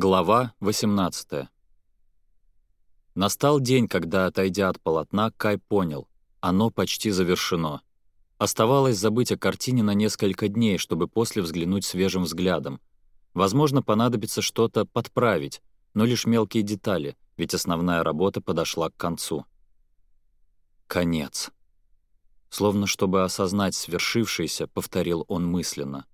Глава 18 Настал день, когда, отойдя от полотна, Кай понял — оно почти завершено. Оставалось забыть о картине на несколько дней, чтобы после взглянуть свежим взглядом. Возможно, понадобится что-то подправить, но лишь мелкие детали, ведь основная работа подошла к концу. Конец. Словно чтобы осознать свершившееся, повторил он мысленно.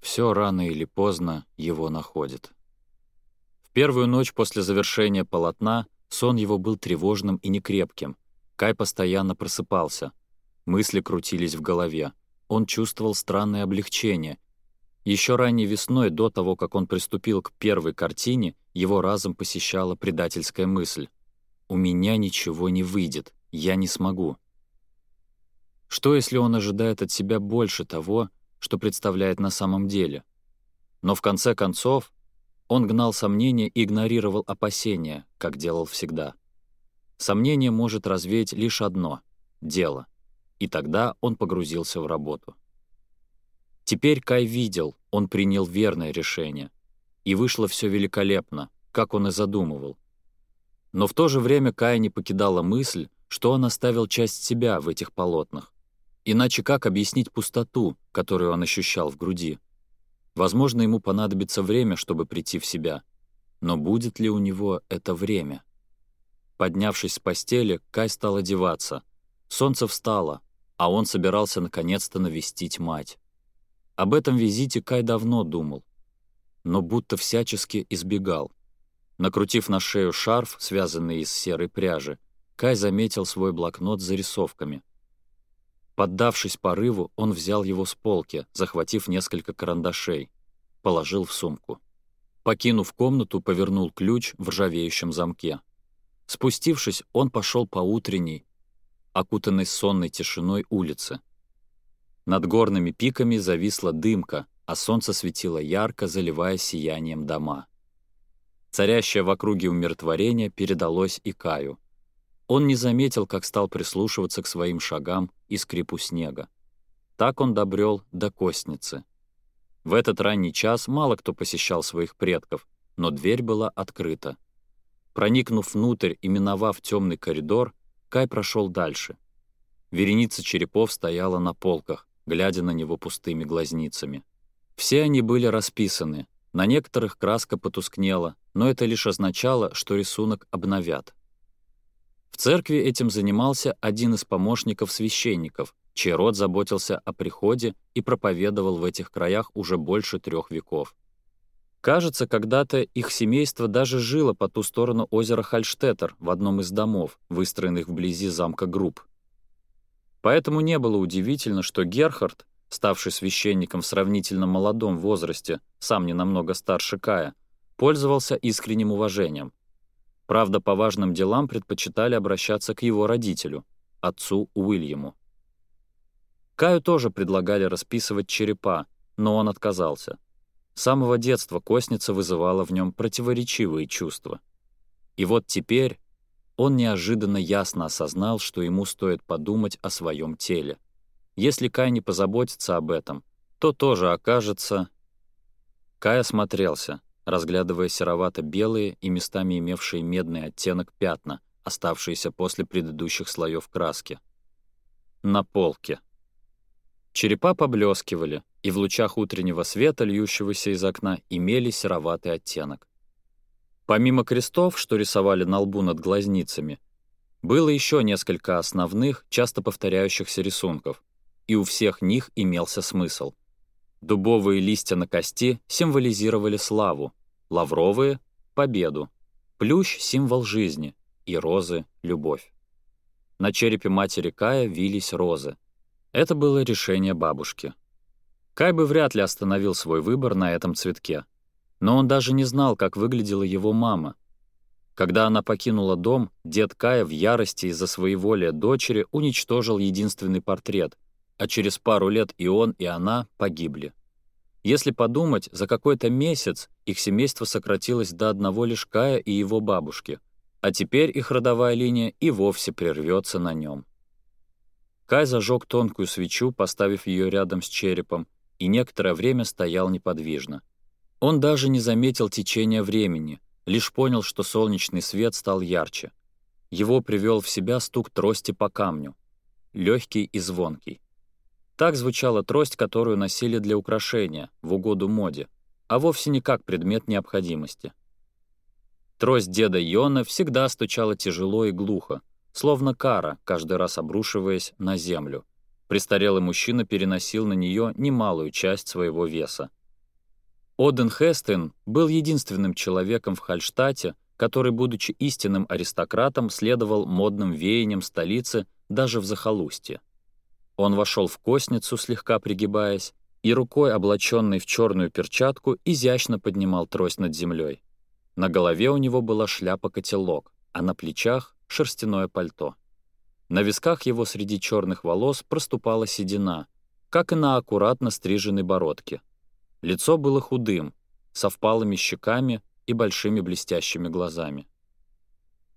Все рано или поздно его находит первую ночь после завершения полотна сон его был тревожным и некрепким. Кай постоянно просыпался. Мысли крутились в голове. Он чувствовал странное облегчение. Еще ранней весной, до того, как он приступил к первой картине, его разом посещала предательская мысль. «У меня ничего не выйдет, я не смогу». Что, если он ожидает от себя больше того, что представляет на самом деле? Но в конце концов, он гнал сомнения и игнорировал опасения, как делал всегда. Сомнение может развеять лишь одно — дело. И тогда он погрузился в работу. Теперь Кай видел, он принял верное решение. И вышло все великолепно, как он и задумывал. Но в то же время Кая не покидала мысль, что он оставил часть себя в этих полотнах. Иначе как объяснить пустоту, которую он ощущал в груди? Возможно, ему понадобится время, чтобы прийти в себя. Но будет ли у него это время? Поднявшись с постели, Кай стал одеваться. Солнце встало, а он собирался наконец-то навестить мать. Об этом визите Кай давно думал, но будто всячески избегал. Накрутив на шею шарф, связанный из серой пряжи, Кай заметил свой блокнот с зарисовками — Поддавшись порыву, он взял его с полки, захватив несколько карандашей. Положил в сумку. Покинув комнату, повернул ключ в ржавеющем замке. Спустившись, он пошел по утренней, окутанной сонной тишиной улице. Над горными пиками зависла дымка, а солнце светило ярко, заливая сиянием дома. Царящее в округе умиротворение передалось и Каю — он не заметил, как стал прислушиваться к своим шагам и скрипу снега. Так он добрел до Костницы. В этот ранний час мало кто посещал своих предков, но дверь была открыта. Проникнув внутрь и миновав темный коридор, Кай прошел дальше. Вереница черепов стояла на полках, глядя на него пустыми глазницами. Все они были расписаны, на некоторых краска потускнела, но это лишь означало, что рисунок обновят. В церкви этим занимался один из помощников священников, чей род заботился о приходе и проповедовал в этих краях уже больше трех веков. Кажется, когда-то их семейство даже жило по ту сторону озера Хальштеттер в одном из домов, выстроенных вблизи замка Групп. Поэтому не было удивительно, что Герхард, ставший священником в сравнительно молодом возрасте, сам не намного старше Кая, пользовался искренним уважением. Правда, по важным делам предпочитали обращаться к его родителю, отцу Уильяму. Каю тоже предлагали расписывать черепа, но он отказался. С самого детства костница вызывала в нем противоречивые чувства. И вот теперь он неожиданно ясно осознал, что ему стоит подумать о своем теле. Если Кай не позаботится об этом, то тоже окажется... Кай осмотрелся разглядывая серовато-белые и местами имевшие медный оттенок пятна, оставшиеся после предыдущих слоев краски. На полке. Черепа поблескивали, и в лучах утреннего света, льющегося из окна, имели сероватый оттенок. Помимо крестов, что рисовали на лбу над глазницами, было еще несколько основных, часто повторяющихся рисунков, и у всех них имелся смысл — Дубовые листья на кости символизировали славу, лавровые — победу, плющ — символ жизни и розы — любовь. На черепе матери Кая вились розы. Это было решение бабушки. Кай бы вряд ли остановил свой выбор на этом цветке. Но он даже не знал, как выглядела его мама. Когда она покинула дом, дед Кая в ярости из-за своеволия дочери уничтожил единственный портрет, а через пару лет и он, и она погибли. Если подумать, за какой-то месяц их семейство сократилось до одного лишь Кая и его бабушки, а теперь их родовая линия и вовсе прервется на нем. Кай зажег тонкую свечу, поставив ее рядом с черепом, и некоторое время стоял неподвижно. Он даже не заметил течения времени, лишь понял, что солнечный свет стал ярче. Его привел в себя стук трости по камню, легкий и звонкий. Так звучала трость, которую носили для украшения, в угоду моде, а вовсе не как предмет необходимости. Трость деда Йона всегда стучала тяжело и глухо, словно кара, каждый раз обрушиваясь на землю. Престарелый мужчина переносил на нее немалую часть своего веса. Оден Хестен был единственным человеком в Хальштате, который, будучи истинным аристократом, следовал модным веяниям столицы даже в захолустье. Он вошел в костницу, слегка пригибаясь, и рукой, облаченной в черную перчатку, изящно поднимал трость над землей. На голове у него была шляпа-котелок, а на плечах — шерстяное пальто. На висках его среди черных волос проступала седина, как и на аккуратно стриженной бородке. Лицо было худым, со впалыми щеками и большими блестящими глазами.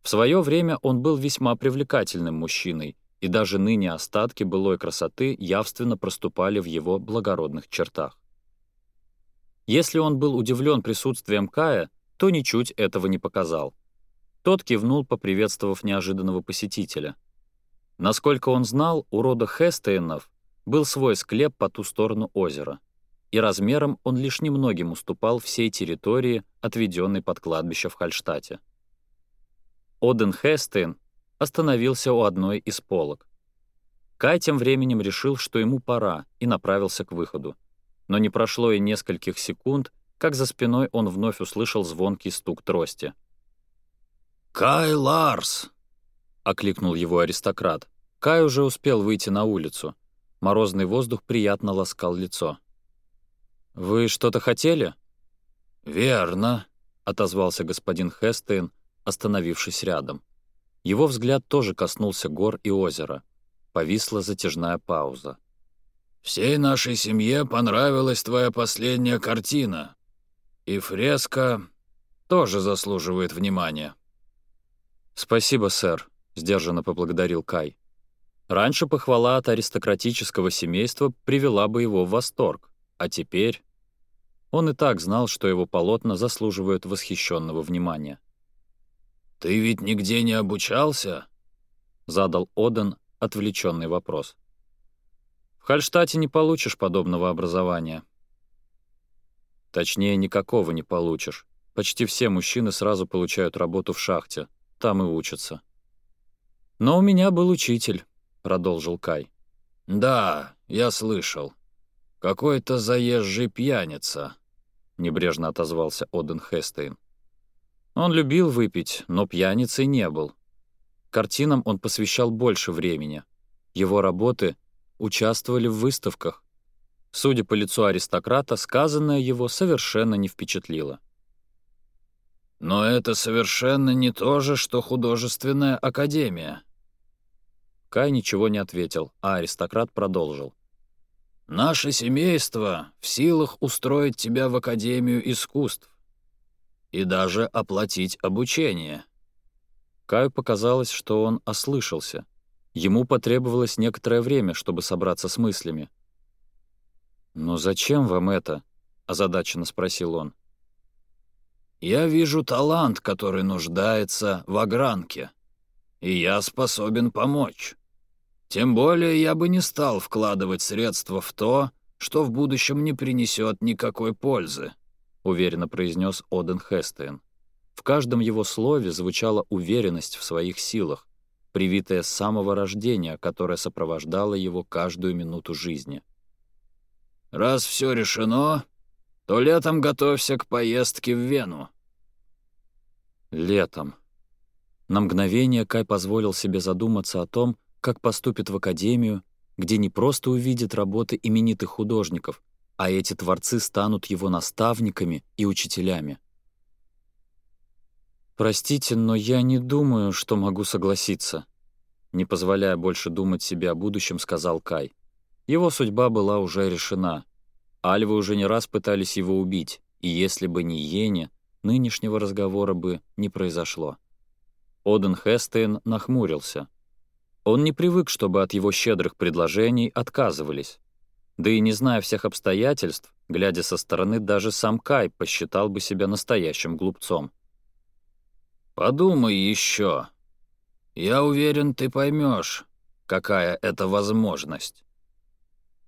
В свое время он был весьма привлекательным мужчиной, и даже ныне остатки былой красоты явственно проступали в его благородных чертах. Если он был удивлен присутствием Кая, то ничуть этого не показал. Тот кивнул, поприветствовав неожиданного посетителя. Насколько он знал, у рода Хестейнов был свой склеп по ту сторону озера, и размером он лишь немногим уступал всей территории, отведенной под кладбище в Хальштате. Оден Хестейн остановился у одной из полок. Кай тем временем решил, что ему пора, и направился к выходу. Но не прошло и нескольких секунд, как за спиной он вновь услышал звонкий стук трости. «Кай Ларс!» — окликнул его аристократ. Кай уже успел выйти на улицу. Морозный воздух приятно ласкал лицо. «Вы что-то хотели?» «Верно», — отозвался господин Хестейн, остановившись рядом. Его взгляд тоже коснулся гор и озера. Повисла затяжная пауза. «Всей нашей семье понравилась твоя последняя картина. И фреска тоже заслуживает внимания». «Спасибо, сэр», — сдержанно поблагодарил Кай. Раньше похвала от аристократического семейства привела бы его в восторг, а теперь... Он и так знал, что его полотна заслуживают восхищенного внимания. «Ты ведь нигде не обучался?» — задал Оден отвлеченный вопрос. «В Хальштате не получишь подобного образования». Точнее, никакого не получишь. Почти все мужчины сразу получают работу в шахте, там и учатся. «Но у меня был учитель», — продолжил Кай. «Да, я слышал. Какой-то заезжий пьяница», — небрежно отозвался Оден Хестейн. Он любил выпить, но пьяницей не был. Картинам он посвящал больше времени. Его работы участвовали в выставках. Судя по лицу аристократа, сказанное его совершенно не впечатлило. «Но это совершенно не то же, что художественная академия». Кай ничего не ответил, а аристократ продолжил. «Наше семейство в силах устроить тебя в Академию искусств и даже оплатить обучение. Каю показалось, что он ослышался. Ему потребовалось некоторое время, чтобы собраться с мыслями. «Но зачем вам это?» — озадаченно спросил он. «Я вижу талант, который нуждается в огранке, и я способен помочь. Тем более я бы не стал вкладывать средства в то, что в будущем не принесет никакой пользы» уверенно произнес Оден Хестейн. В каждом его слове звучала уверенность в своих силах, привитая с самого рождения, которая сопровождала его каждую минуту жизни. «Раз все решено, то летом готовься к поездке в Вену». «Летом». На мгновение Кай позволил себе задуматься о том, как поступит в академию, где не просто увидит работы именитых художников — а эти творцы станут его наставниками и учителями. «Простите, но я не думаю, что могу согласиться», — не позволяя больше думать себе о будущем, сказал Кай. Его судьба была уже решена. Альвы уже не раз пытались его убить, и если бы не Йене, нынешнего разговора бы не произошло. Оден Хестейн нахмурился. Он не привык, чтобы от его щедрых предложений отказывались. Да и не зная всех обстоятельств, глядя со стороны, даже сам Кай посчитал бы себя настоящим глупцом. «Подумай еще. Я уверен, ты поймешь, какая это возможность.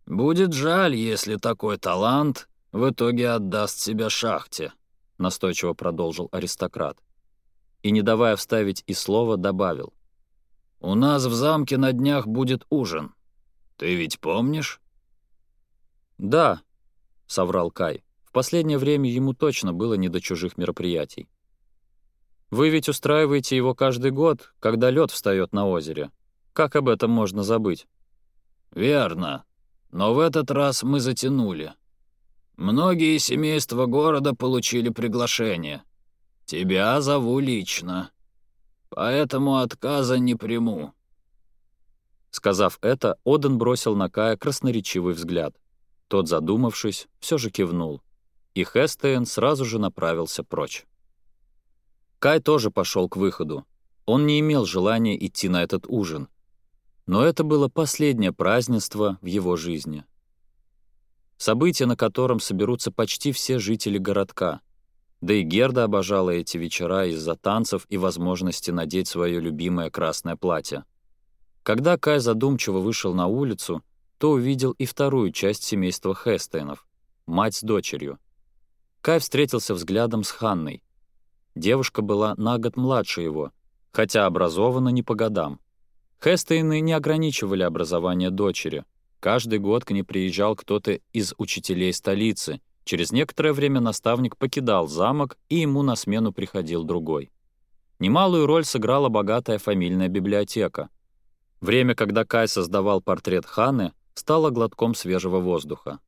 Будет жаль, если такой талант в итоге отдаст себя шахте», — настойчиво продолжил аристократ. И, не давая вставить и слова, добавил. «У нас в замке на днях будет ужин. Ты ведь помнишь?» «Да», — соврал Кай. В последнее время ему точно было не до чужих мероприятий. «Вы ведь устраиваете его каждый год, когда лед встает на озере. Как об этом можно забыть?» «Верно. Но в этот раз мы затянули. Многие семейства города получили приглашение. Тебя зову лично. Поэтому отказа не приму». Сказав это, Оден бросил на Кая красноречивый взгляд — тот, задумавшись, все же кивнул, и Хестейн сразу же направился прочь. Кай тоже пошел к выходу. Он не имел желания идти на этот ужин. Но это было последнее празднество в его жизни. Событие, на котором соберутся почти все жители городка. Да и Герда обожала эти вечера из-за танцев и возможности надеть свое любимое красное платье. Когда Кай задумчиво вышел на улицу, то увидел и вторую часть семейства Хестейнов — мать с дочерью. Кай встретился взглядом с Ханной. Девушка была на год младше его, хотя образована не по годам. Хестейны не ограничивали образование дочери. Каждый год к ней приезжал кто-то из учителей столицы. Через некоторое время наставник покидал замок, и ему на смену приходил другой. Немалую роль сыграла богатая фамильная библиотека. Время, когда Кай создавал портрет Ханы, стала глотком свежего воздуха.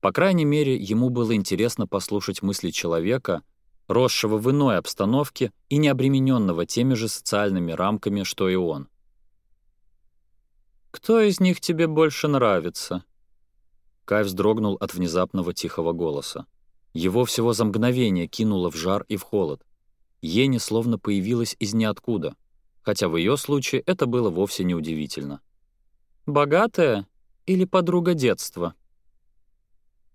По крайней мере, ему было интересно послушать мысли человека, росшего в иной обстановке и не обремененного теми же социальными рамками, что и он. «Кто из них тебе больше нравится?» Кай вздрогнул от внезапного тихого голоса. Его всего за мгновение кинуло в жар и в холод. Ени словно появилась из ниоткуда, хотя в ее случае это было вовсе неудивительно. удивительно. Богатая или подруга детства?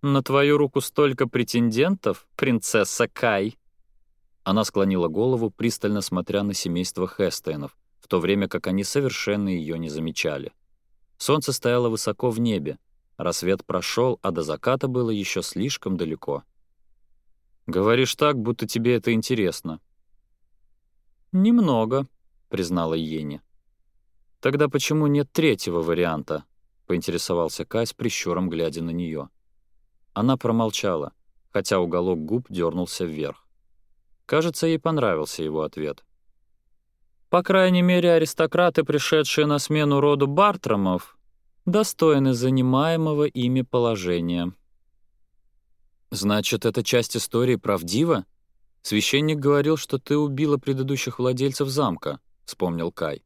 На твою руку столько претендентов, принцесса Кай. Она склонила голову, пристально смотря на семейство Хестейнов, в то время как они совершенно ее не замечали. Солнце стояло высоко в небе, рассвет прошел, а до заката было еще слишком далеко. «Говоришь так, будто тебе это интересно». «Немного», — признала Йенни. «Тогда почему нет третьего варианта?» — поинтересовался Кай с прищуром, глядя на нее. Она промолчала, хотя уголок губ дернулся вверх. Кажется, ей понравился его ответ. «По крайней мере, аристократы, пришедшие на смену роду Бартрамов, достойны занимаемого ими положения». «Значит, эта часть истории правдива? Священник говорил, что ты убила предыдущих владельцев замка», — вспомнил Кай.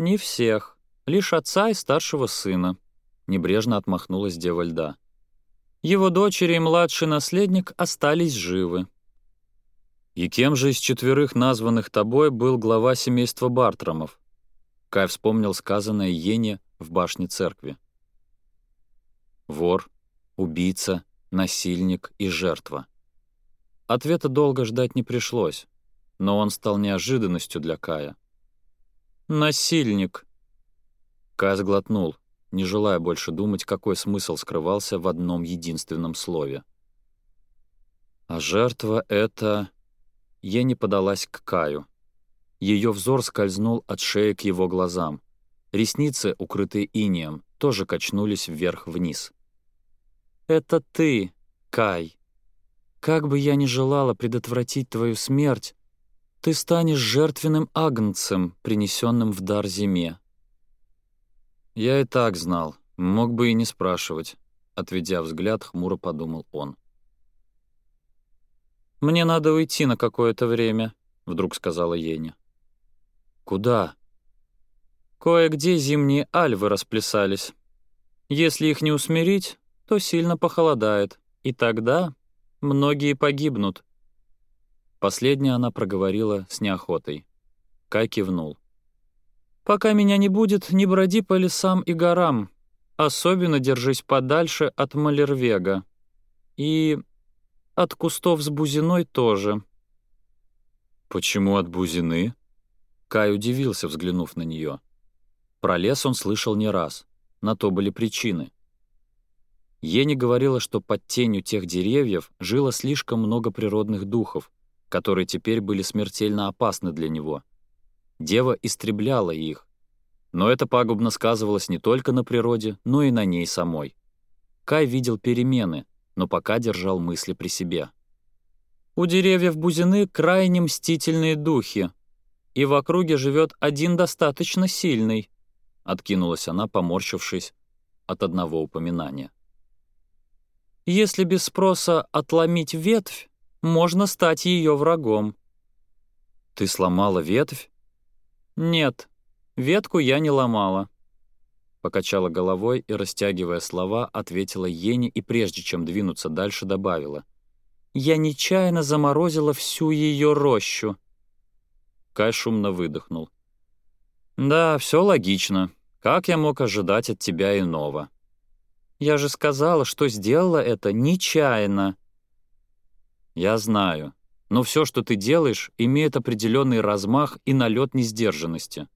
«Не всех, лишь отца и старшего сына», — небрежно отмахнулась Дева Льда. «Его дочери и младший наследник остались живы». «И кем же из четверых названных тобой был глава семейства Бартрамов?» Кай вспомнил сказанное Ене в башне церкви. «Вор, убийца, насильник и жертва». Ответа долго ждать не пришлось, но он стал неожиданностью для Кая — «Насильник!» Каз глотнул, не желая больше думать, какой смысл скрывался в одном единственном слове. А жертва это... Я не подалась к Каю. Ее взор скользнул от шеи к его глазам. Ресницы, укрытые инием, тоже качнулись вверх-вниз. «Это ты, Кай. Как бы я ни желала предотвратить твою смерть, ты станешь жертвенным агнцем, принесенным в дар зиме». «Я и так знал, мог бы и не спрашивать», — отведя взгляд, хмуро подумал он. «Мне надо уйти на какое-то время», — вдруг сказала Еня. «Куда?» «Кое-где зимние альвы расплясались. Если их не усмирить, то сильно похолодает, и тогда многие погибнут. Последнее она проговорила с неохотой. Кай кивнул. «Пока меня не будет, не броди по лесам и горам. Особенно держись подальше от Малервега. И от кустов с бузиной тоже». «Почему от бузины?» Кай удивился, взглянув на нее. Про лес он слышал не раз. На то были причины. Ени говорила, что под тенью тех деревьев жило слишком много природных духов, которые теперь были смертельно опасны для него. Дева истребляла их. Но это пагубно сказывалось не только на природе, но и на ней самой. Кай видел перемены, но пока держал мысли при себе. «У деревьев Бузины крайне мстительные духи, и в округе живет один достаточно сильный», — откинулась она, поморщившись от одного упоминания. «Если без спроса отломить ветвь, можно стать ее врагом. Ты сломала ветвь? Нет, ветку я не ломала. Покачала головой и, растягивая слова, ответила Ене и, прежде чем двинуться дальше, добавила. Я нечаянно заморозила всю ее рощу. Кай шумно выдохнул. Да, все логично. Как я мог ожидать от тебя иного? Я же сказала, что сделала это нечаянно. «Я знаю. Но все, что ты делаешь, имеет определенный размах и налет несдержанности».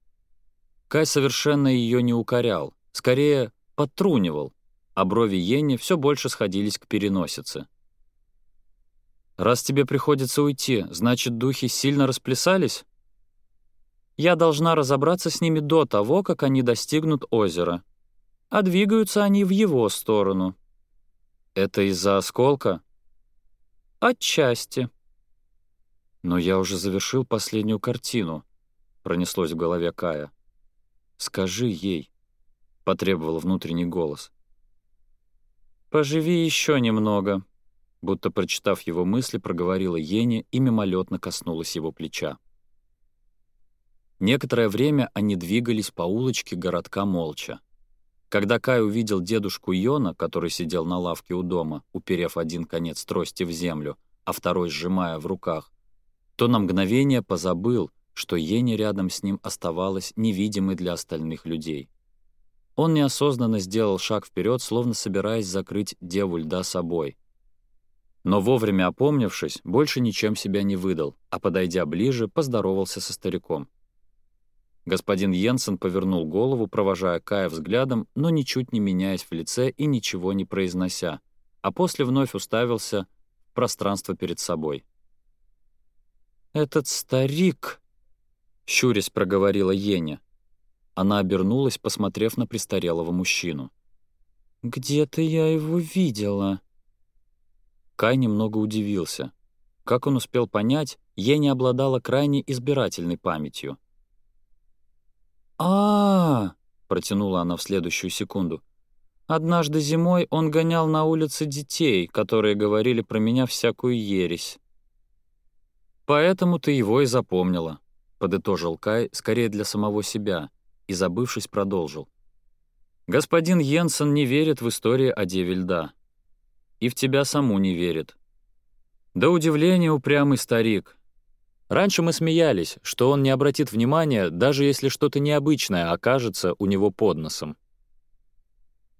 Кай совершенно ее не укорял, скорее подтрунивал, а брови Йенни все больше сходились к переносице. «Раз тебе приходится уйти, значит, духи сильно расплясались?» «Я должна разобраться с ними до того, как они достигнут озера. А двигаются они в его сторону». «Это из-за осколка?» Отчасти. Но я уже завершил последнюю картину, пронеслось в голове Кая. Скажи ей, потребовал внутренний голос. Поживи еще немного, будто прочитав его мысли, проговорила Ени и мимолетно коснулась его плеча. Некоторое время они двигались по улочке городка молча. Когда Кай увидел дедушку Йона, который сидел на лавке у дома, уперев один конец трости в землю, а второй сжимая в руках, то на мгновение позабыл, что Ени рядом с ним оставалась невидимой для остальных людей. Он неосознанно сделал шаг вперед, словно собираясь закрыть деву льда собой. Но вовремя опомнившись, больше ничем себя не выдал, а, подойдя ближе, поздоровался со стариком. Господин Йенсен повернул голову, провожая Кая взглядом, но ничуть не меняясь в лице и ничего не произнося, а после вновь уставился в пространство перед собой. «Этот старик!» — щурясь проговорила Еня. Она обернулась, посмотрев на престарелого мужчину. «Где-то я его видела». Кай немного удивился. Как он успел понять, Еня обладала крайне избирательной памятью — а, протянула она в следующую секунду. «Однажды зимой он гонял на улице детей, которые говорили про меня всякую ересь». «Поэтому ты его и запомнила», — подытожил Кай, скорее для самого себя, и, забывшись, продолжил. «Господин Йенсен не верит в истории о Деве Льда. И в тебя саму не верит. До удивления упрямый старик, Раньше мы смеялись, что он не обратит внимания, даже если что-то необычное окажется у него под носом.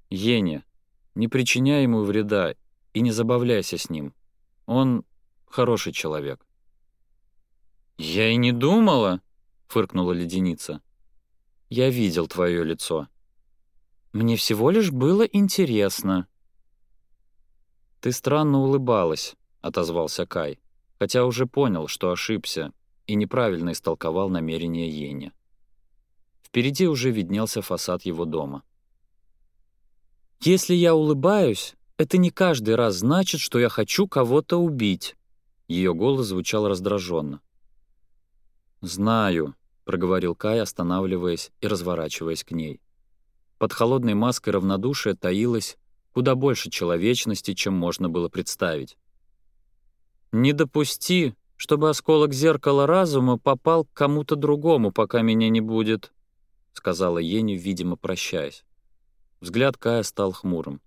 Ене, не причиняй ему вреда и не забавляйся с ним. Он хороший человек. «Я и не думала», — фыркнула леденица. «Я видел твое лицо». «Мне всего лишь было интересно». «Ты странно улыбалась», — отозвался Кай хотя уже понял, что ошибся и неправильно истолковал намерение Йеня. Впереди уже виднелся фасад его дома. «Если я улыбаюсь, это не каждый раз значит, что я хочу кого-то убить», — ее голос звучал раздраженно. «Знаю», — проговорил Кай, останавливаясь и разворачиваясь к ней. Под холодной маской равнодушия таилось куда больше человечности, чем можно было представить. Не допусти, чтобы осколок зеркала разума попал к кому-то другому, пока меня не будет», — сказала Еню, видимо, прощаясь. Взгляд Кая стал хмурым.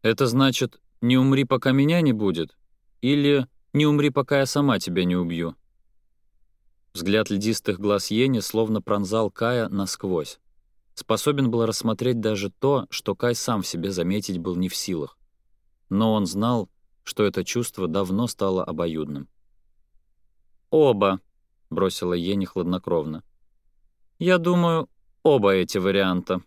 «Это значит, не умри, пока меня не будет? Или не умри, пока я сама тебя не убью?» Взгляд льдистых глаз Ени словно пронзал Кая насквозь. Способен был рассмотреть даже то, что Кай сам в себе заметить был не в силах. Но он знал, что это чувство давно стало обоюдным. «Оба», — бросила Ени хладнокровно. «Я думаю, оба эти варианта».